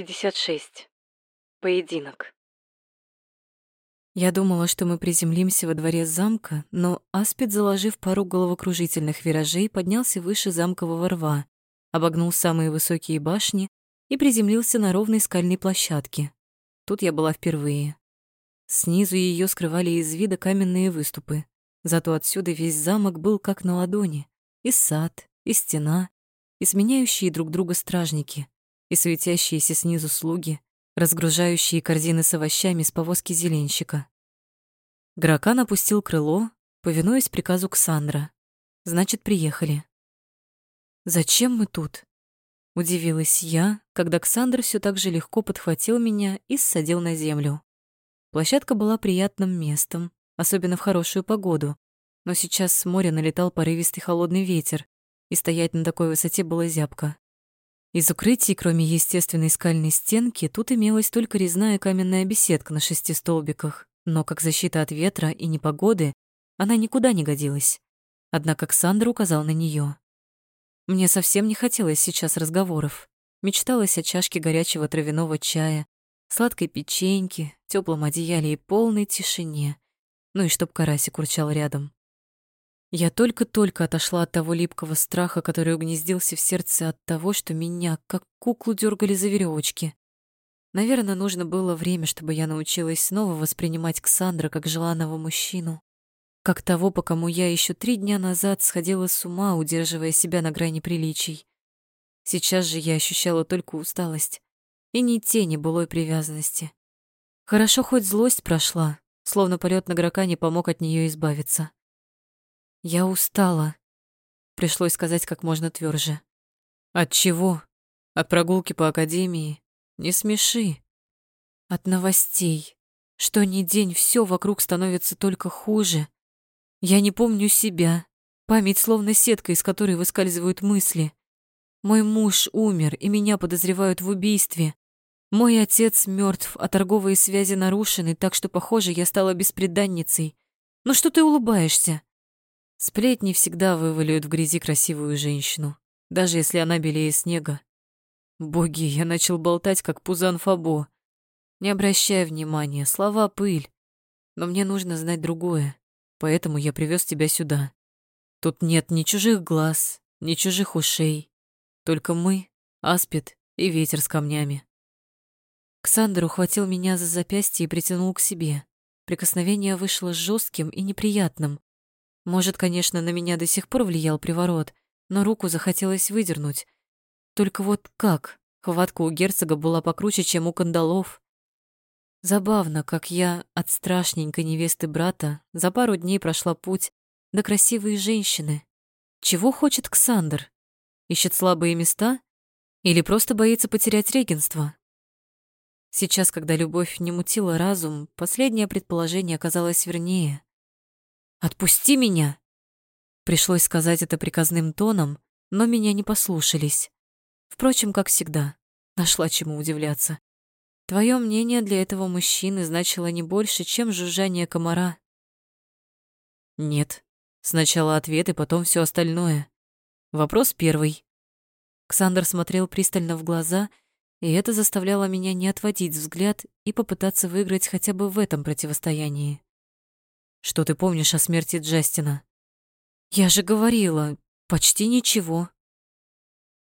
56. Поединок. Я думала, что мы приземлимся во дворе замка, но Аспид, заложив пару головокружительных виражей, поднялся выше замкового рва, обогнул самые высокие башни и приземлился на ровной скальной площадке. Тут я была впервые. Снизу ее скрывали из вида каменные выступы, зато отсюда весь замок был как на ладони. И сад, и стена, и сменяющие друг друга стражники — и светящиеся снизу слуги, разгружающие корзины с овощами с повозки зеленщика. Гракан опустил крыло, повинуясь приказу Ксандра. Значит, приехали. «Зачем мы тут?» Удивилась я, когда Ксандр все так же легко подхватил меня и ссадил на землю. Площадка была приятным местом, особенно в хорошую погоду, но сейчас с моря налетал порывистый холодный ветер, и стоять на такой высоте было зябко. Из укрытий, кроме естественной скальной стенки, тут имелась только резная каменная беседка на шести столбиках, но как защита от ветра и непогоды она никуда не годилась. Однако Ксандр указал на нее. Мне совсем не хотелось сейчас разговоров. Мечталось о чашке горячего травяного чая, сладкой печеньке, теплом одеяле и полной тишине. Ну и чтоб карасик урчал рядом. Я только-только отошла от того липкого страха, который угнездился в сердце от того, что меня, как куклу, дергали за веревочки. Наверное, нужно было время, чтобы я научилась снова воспринимать Ксандра как желанного мужчину. Как того, по кому я еще три дня назад сходила с ума, удерживая себя на грани приличий. Сейчас же я ощущала только усталость и ни тени былой привязанности. Хорошо хоть злость прошла, словно полет на игрока не помог от нее избавиться. Я устала. Пришлось сказать как можно тверже. От чего? От прогулки по академии? Не смеши. От новостей. Что ни день все вокруг становится только хуже. Я не помню себя. Память словно сетка, из которой выскальзывают мысли. Мой муж умер, и меня подозревают в убийстве. Мой отец мертв, а торговые связи нарушены, так что, похоже, я стала бесприданницей. Ну что ты улыбаешься? Сплетни всегда вываливают в грязи красивую женщину, даже если она белее снега. Боги, я начал болтать, как пузан Фабо. Не обращай внимания, слова пыль. Но мне нужно знать другое, поэтому я привез тебя сюда. Тут нет ни чужих глаз, ни чужих ушей. Только мы, аспид и ветер с камнями. Ксандр ухватил меня за запястье и притянул к себе. Прикосновение вышло жестким и неприятным, может, конечно, на меня до сих пор влиял приворот, но руку захотелось выдернуть. Только вот как? Хватка у герцога была покруче, чем у кандалов. Забавно, как я от страшненькой невесты брата за пару дней прошла путь до красивой женщины. Чего хочет Ксандр? Ищет слабые места? Или просто боится потерять регенство? Сейчас, когда любовь не мутила разум, последнее предположение оказалось вернее. «Отпусти меня!» Пришлось сказать это приказным тоном, но меня не послушались. Впрочем, как всегда, нашла чему удивляться. Твое мнение для этого мужчины значило не больше, чем жужжание комара. Нет. Сначала ответ и потом все остальное. Вопрос первый. Ксандр смотрел пристально в глаза, и это заставляло меня не отводить взгляд и попытаться выиграть хотя бы в этом противостоянии. Что ты помнишь о смерти Джастина? Я же говорила, почти ничего.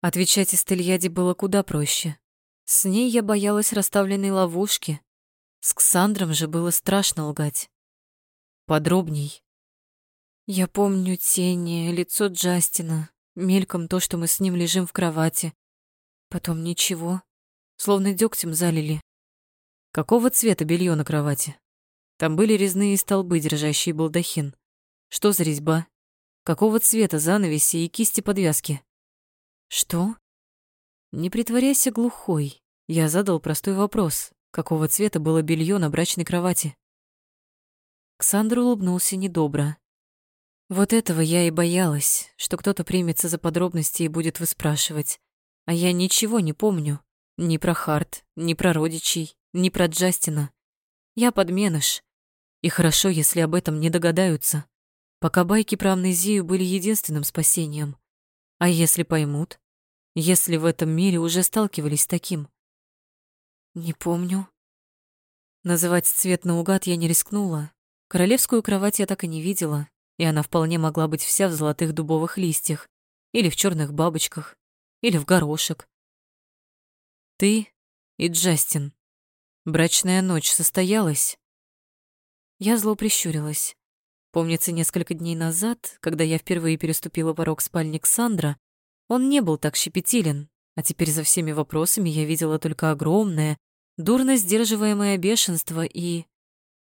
Отвечать Эстельяде было куда проще. С ней я боялась расставленной ловушки. С Ксандром же было страшно лгать. Подробней. Я помню тени, лицо Джастина, мельком то, что мы с ним лежим в кровати. Потом ничего, словно дегтем залили. Какого цвета белье на кровати? Там были резные столбы, держащие балдахин. Что за резьба? Какого цвета занавеси и кисти подвязки? Что? Не притворяйся глухой. Я задал простой вопрос. Какого цвета было белье на брачной кровати? Ксандр улыбнулся недобро. Вот этого я и боялась, что кто-то примется за подробности и будет выспрашивать. А я ничего не помню. Ни про Харт, ни про родичей, ни про Джастина. Я подменыш. И хорошо, если об этом не догадаются. Пока байки про амнезию были единственным спасением. А если поймут? Если в этом мире уже сталкивались с таким? Не помню. Называть цвет наугад я не рискнула. Королевскую кровать я так и не видела, и она вполне могла быть вся в золотых дубовых листьях, или в черных бабочках, или в горошек. Ты и Джастин. Брачная ночь состоялась. Я зло прищурилась. Помнится, несколько дней назад, когда я впервые переступила порог спальни Ксандра, он не был так щепетилен, а теперь за всеми вопросами я видела только огромное, дурно сдерживаемое бешенство и...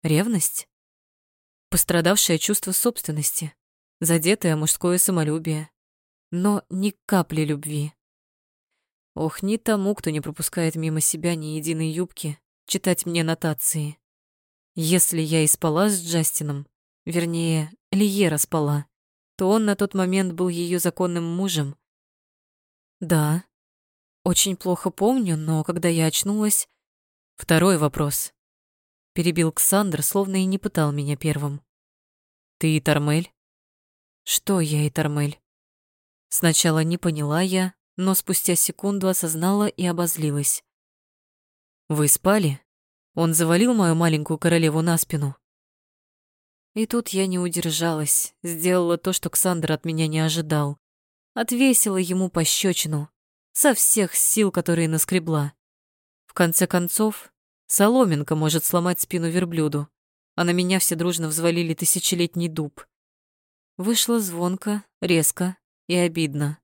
ревность. Пострадавшее чувство собственности, задетое мужское самолюбие, но ни капли любви. Ох, ни тому, кто не пропускает мимо себя ни единой юбки, читать мне нотации. Если я и спала с Джастином, вернее, Лиера спала, то он на тот момент был ее законным мужем. Да, очень плохо помню, но когда я очнулась... Второй вопрос. Перебил Ксандр, словно и не пытал меня первым. Ты и Тормель? Что я и Тормель? Сначала не поняла я, но спустя секунду осознала и обозлилась. Вы спали? Он завалил мою маленькую королеву на спину. И тут я не удержалась, сделала то, что Ксандр от меня не ожидал. Отвесила ему пощечину со всех сил, которые наскребла. В конце концов, соломинка может сломать спину верблюду, а на меня все дружно взвалили тысячелетний дуб. Вышло звонко, резко и обидно.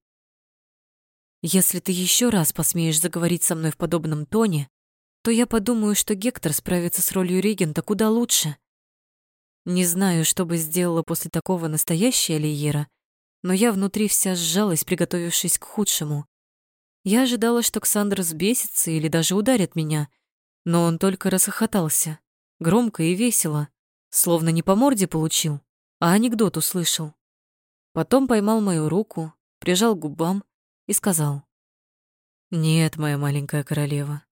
Если ты еще раз посмеешь заговорить со мной в подобном тоне, то я подумаю, что Гектор справится с ролью регента куда лучше. Не знаю, что бы сделала после такого настоящая Лиера, но я внутри вся сжалась, приготовившись к худшему. Я ожидала, что Ксандр взбесится или даже ударит меня, но он только расхохотался, громко и весело, словно не по морде получил, а анекдот услышал. Потом поймал мою руку, прижал к губам и сказал. «Нет, моя маленькая королева,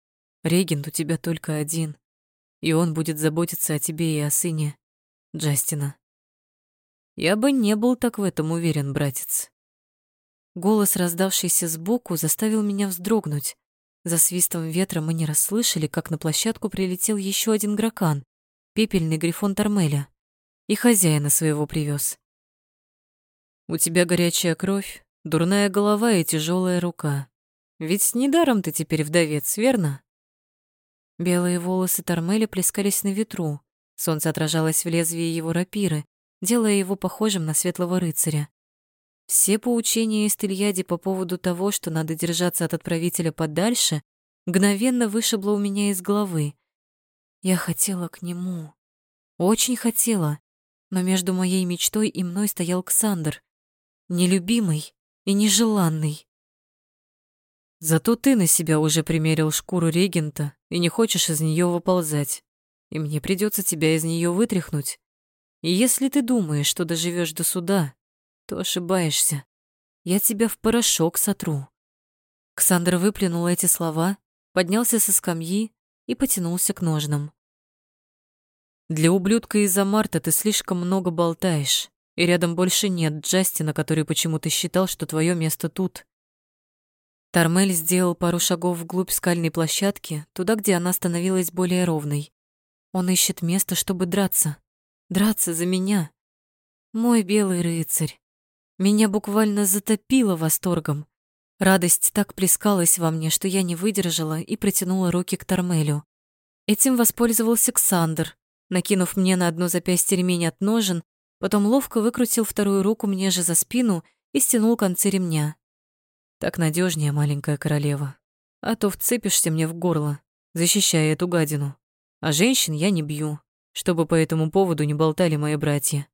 регент у тебя только один, и он будет заботиться о тебе и о сыне Джастина. Я бы не был так в этом уверен, братец. Голос, раздавшийся сбоку, заставил меня вздрогнуть. За свистом ветра мы не расслышали, как на площадку прилетел еще один гракан, пепельный грифон Тормеля, и хозяина своего привез. У тебя горячая кровь, дурная голова и тяжелая рука. Ведь недаром ты теперь вдовец, верно? Белые волосы Тормеля плескались на ветру. Солнце отражалось в лезвии его рапиры, делая его похожим на светлого рыцаря. Все поучения Истельяди по поводу того, что надо держаться от отправителя подальше, мгновенно вышибло у меня из головы. Я хотела к нему. Очень хотела. Но между моей мечтой и мной стоял Ксандр. Нелюбимый и нежеланный. Зато ты на себя уже примерил шкуру регента и не хочешь из нее выползать. И мне придется тебя из нее вытряхнуть. И если ты думаешь, что доживешь до суда, то ошибаешься. Я тебя в порошок сотру». Ксандр выплюнул эти слова, поднялся со скамьи и потянулся к ножнам. «Для ублюдка из-за Марта ты слишком много болтаешь, и рядом больше нет Джастина, который почему-то считал, что твое место тут». Тармель сделал пару шагов вглубь скальной площадки, туда, где она становилась более ровной. Он ищет место, чтобы драться. Драться за меня. Мой белый рыцарь. Меня буквально затопило восторгом. Радость так плескалась во мне, что я не выдержала и протянула руки к Тормелю. Этим воспользовался Ксандр, накинув мне на одно запястье ремень от ножен, потом ловко выкрутил вторую руку мне же за спину и стянул концы ремня. Так надежнее, маленькая королева. А то вцепишься мне в горло, защищая эту гадину. А женщин я не бью, чтобы по этому поводу не болтали мои братья.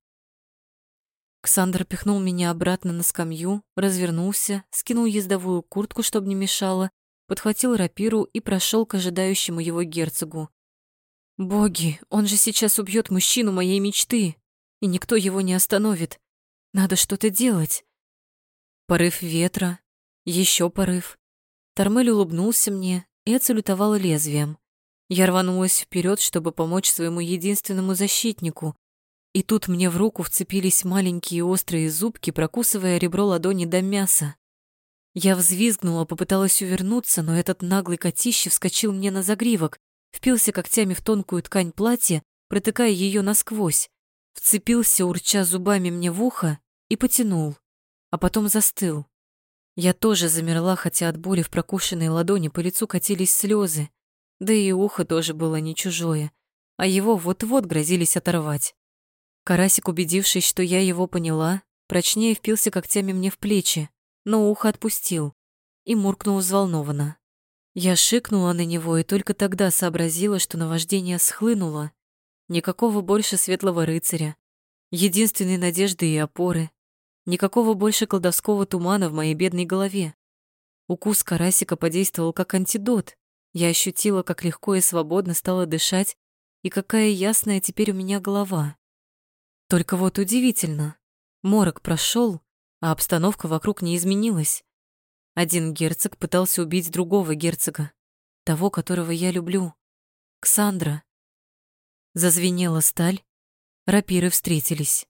Ксандр пихнул меня обратно на скамью, развернулся, скинул ездовую куртку, чтобы не мешало, подхватил рапиру и прошел к ожидающему его герцогу. «Боги, он же сейчас убьет мужчину моей мечты, и никто его не остановит. Надо что-то делать». Порыв ветра, еще порыв. Тормель улыбнулся мне и отсалютовал лезвием. Я рванулась вперед, чтобы помочь своему единственному защитнику, и тут мне в руку вцепились маленькие острые зубки, прокусывая ребро ладони до мяса. Я взвизгнула, попыталась увернуться, но этот наглый котище вскочил мне на загривок, впился когтями в тонкую ткань платья, протыкая ее насквозь, вцепился, урча зубами мне в ухо, и потянул, а потом застыл. Я тоже замерла, хотя от боли в прокушенной ладони по лицу катились слезы, да и ухо тоже было не чужое, а его вот-вот грозились оторвать. Карасик, убедившись, что я его поняла, прочнее впился когтями мне в плечи, но ухо отпустил и муркнул взволнованно. Я шикнула на него и только тогда сообразила, что наваждение схлынуло. Никакого больше светлого рыцаря, единственной надежды и опоры, Никакого больше колдовского тумана в моей бедной голове. Укус карасика подействовал как антидот. Я ощутила, как легко и свободно стало дышать, и какая ясная теперь у меня голова. Только вот удивительно. Морок прошел, а обстановка вокруг не изменилась. Один герцог пытался убить другого герцога, того, которого я люблю. Ксандра. Зазвенела сталь, рапиры встретились.